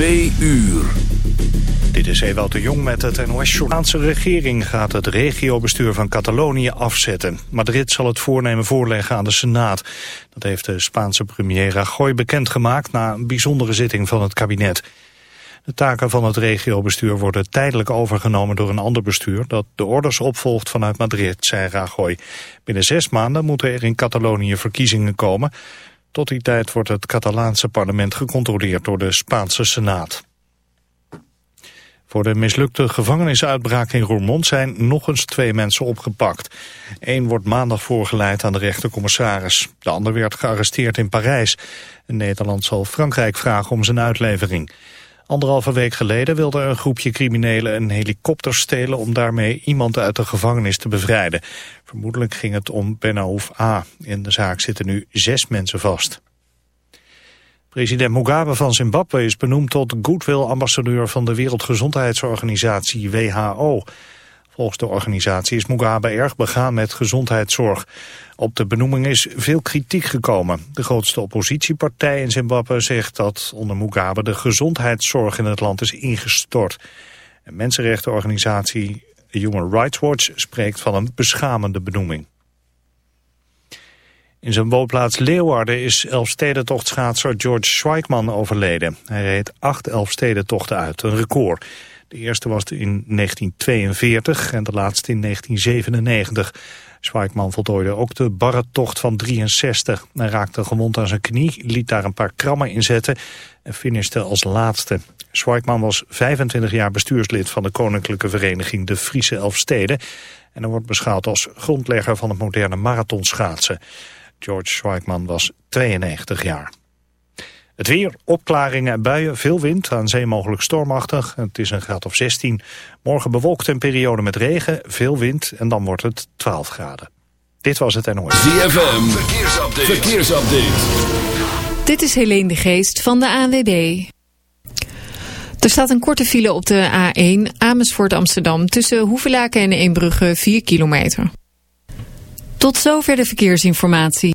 Twee uur. Dit is Ewout de Jong met het nos De Spaanse regering gaat het regiobestuur van Catalonië afzetten. Madrid zal het voornemen voorleggen aan de Senaat. Dat heeft de Spaanse premier Rajoy bekendgemaakt na een bijzondere zitting van het kabinet. De taken van het regiobestuur worden tijdelijk overgenomen door een ander bestuur... dat de orders opvolgt vanuit Madrid, zei Rajoy. Binnen zes maanden moeten er in Catalonië verkiezingen komen. Tot die tijd wordt het Catalaanse parlement gecontroleerd door de Spaanse Senaat. Voor de mislukte gevangenisuitbraak in Roermond zijn nog eens twee mensen opgepakt. Eén wordt maandag voorgeleid aan de rechtercommissaris. De ander werd gearresteerd in Parijs. Nederland zal Frankrijk vragen om zijn uitlevering. Anderhalve week geleden wilde een groepje criminelen een helikopter stelen om daarmee iemand uit de gevangenis te bevrijden. Vermoedelijk ging het om Benaouf A. In de zaak zitten nu zes mensen vast. President Mugabe van Zimbabwe is benoemd tot goodwill-ambassadeur van de Wereldgezondheidsorganisatie WHO. Volgens de organisatie is Mugabe erg begaan met gezondheidszorg. Op de benoeming is veel kritiek gekomen. De grootste oppositiepartij in Zimbabwe zegt dat onder Mugabe de gezondheidszorg in het land is ingestort. Een mensenrechtenorganisatie Human Rights Watch spreekt van een beschamende benoeming. In zijn woonplaats Leeuwarden is Elfstedentocht-schaatser George Schweikman overleden. Hij reed acht Elfstedentochten uit, een record. De eerste was in 1942 en de laatste in 1997. Schweikman voltooide ook de barretocht van 63. Hij raakte gewond aan zijn knie, liet daar een paar krammen in zetten en finishte als laatste. Schweikman was 25 jaar bestuurslid van de Koninklijke Vereniging De Friese Elfsteden en wordt beschouwd als grondlegger van het moderne marathonschaatsen. George Schweikman was 92 jaar. Het weer, opklaringen en buien, veel wind, aan zee mogelijk stormachtig. Het is een graad of 16. Morgen bewolkt een periode met regen, veel wind en dan wordt het 12 graden. Dit was het NOS. ZFM, verkeersupdate. verkeersupdate. Dit is Helene de Geest van de ANWB. Er staat een korte file op de A1 Amersfoort Amsterdam tussen Hoevelaken en Eembrugge 4 kilometer. Tot zover de verkeersinformatie.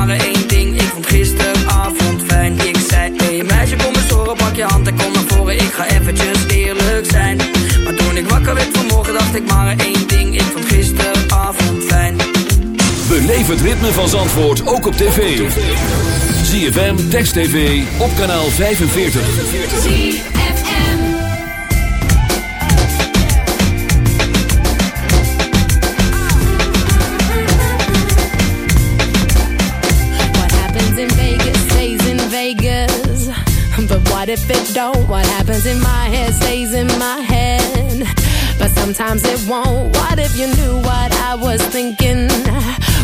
het ritme van Zandvoort ook op tv. ZFM, Text TV, op kanaal 45. What happens in Vegas stays in Vegas. But what if it don't? What happens in my head stays in my head. But sometimes it won't. What if you knew what I was thinking?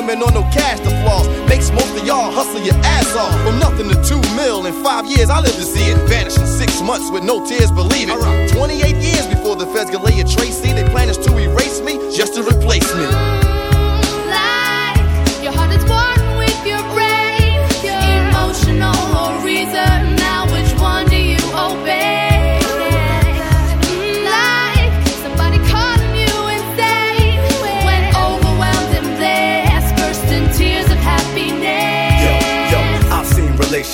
women on no cash to flaws. Makes most of y'all hustle your ass off. From nothing to two mil in five years, I live to see it. Vanish in six months with no tears, believe it. Right. 28 years before the feds can lay a trace, see they plan is to erase me just to replace me.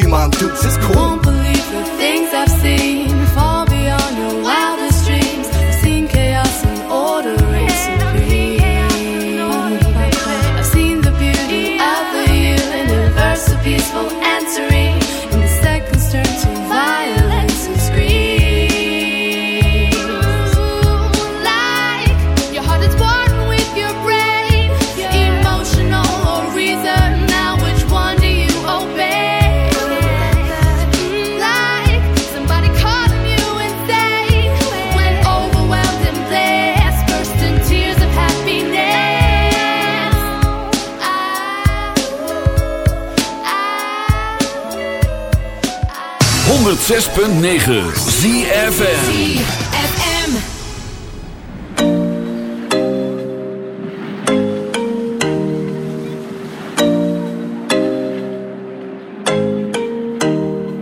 You mom dukes is cool. Won't believe the things I've seen 106.9 ZFM. ZFM.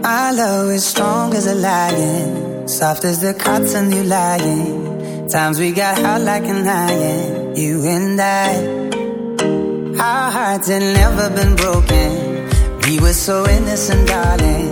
Our love is strong as a lion, soft as the cotton you lying. Times we got hot like an iron, you and I. Our hearts had never been broken. We were so innocent, darling.